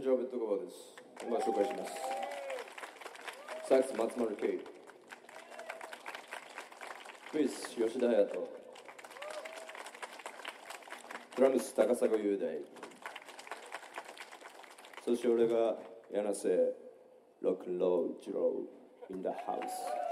にちはベッドカバーです。今紹介します。サックス松丸圭。クイス吉田隼人。ドラムス高砂雄大。そして俺が柳瀬ロックンロージロ郎。インダハウス